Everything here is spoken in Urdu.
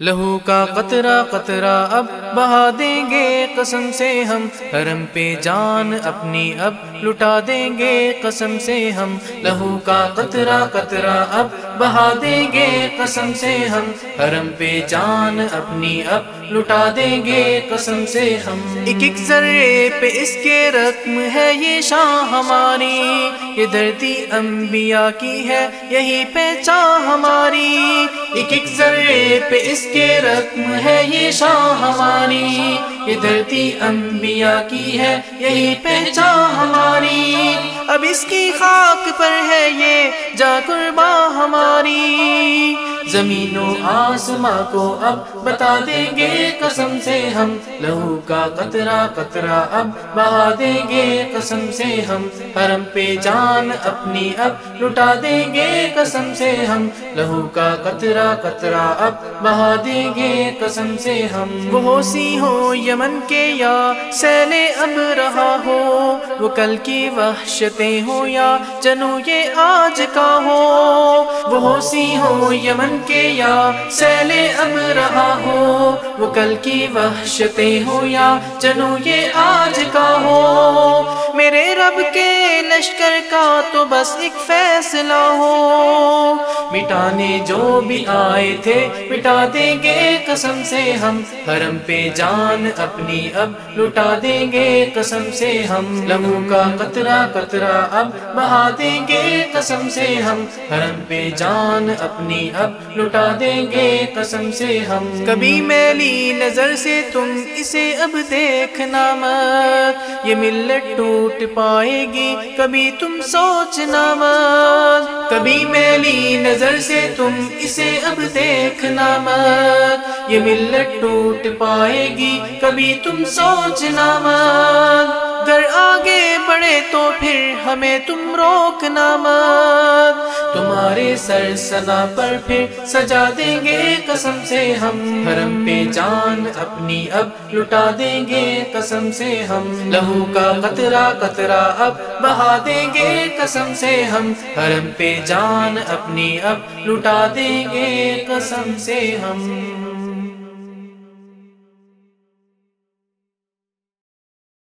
لہو کا قطرہ قطرہ اب بہا دیں گے قسم سے ہم۔ حرم پہ جان اپنی اب لٹا دیں گے قسم سے ہم۔ لہو کا قطرہ قطرہ اب بہا دیں گے قسم سے ہم۔ حرم پہ جان اپنی اب لٹا دیں گے قسم سے ہم۔ ایک ایک ذرے پہ اس کے رقم ہے یہ شاہ ہماری۔ یہ دھرتی انبیاء کی ہے یہی پہچان ہماری۔ ایک ایک ذرے پہ اس کے رقم ہے یہ شاہ ہماری یہ دھرتی انبیاء کی ہے، یہی پہچان ہماری۔ اب اس کی خاک پر ہے یہ، جا قربا ہماری۔ زمین و آسماں کو اب بتا دیں گے قسم سے ہم۔ لہو کا قطرہ قطرہ اب بہا دیں گے قسم سے ہم۔ حرم پہ جان اپنی اب لٹا دیں گے قسم سے ہم۔ لہو کا قطرہ قطرہ اب بہا دیں گے قسم سے ہم۔ وہ سی ہو یمن کے یا سیل اب رہا ہو، وہ کل کی وحشتیں ہو یا جنو یہ آج کا ہو۔ وہ سی ہو یمن کے یا سیل اب رہا ہو، وہ کل کی وحشتیں ہو یا جنو یہ آج کا ہو۔ میرے رب کے لشکر کا تو بس ایک فیصلہ ہو۔ مٹانے جو بھی آئے تھے، مٹا دیں گے قسم سے ہم۔ حرم پہ جان اپنی اب لٹا دیں گے قسم سے ہم۔ لمو کا قطرہ قطرہ اب، بہا دیں گے قسم سے ہم۔ حرم پہ جان اپنی اب لٹا دیں گے قسم سے ہم۔ کبھی میلی نظر سے تم اسے اب دیکھنا مت۔ یہ ملت ٹوٹ پا آئے گی۔ کبھی تم سوچنا مت کبھی میلی نظر سے تم اسے اب دیکھنا مت یہ ملت ٹوٹ پائے گی، کبھی تم سوچنا مت گر آگے تو پھر ہمیں تم روکنا مت۔ تمہارے سر سنا پر پھر سجا دیں گے قسم سے ہم۔ حرم پہ جان اپنی اب لٹا دیں گے قسم سے ہم۔ لہو کا قطرہ قطرہ اب بہا دیں گے قسم سے ہم۔ حرم پہ جان اپنی اب لٹا دیں گے قسم سے ہم۔